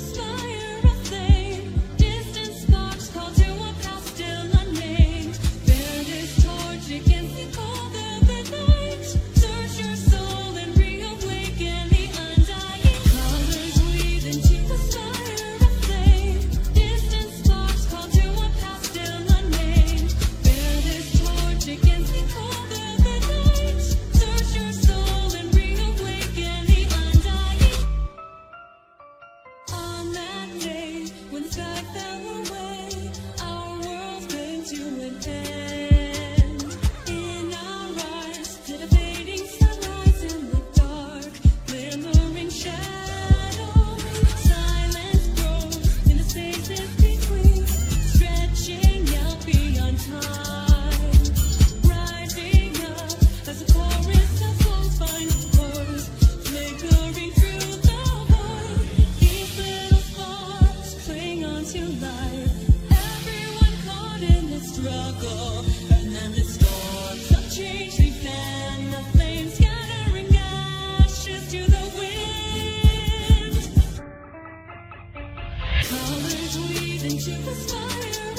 a day when Colors weave into the sky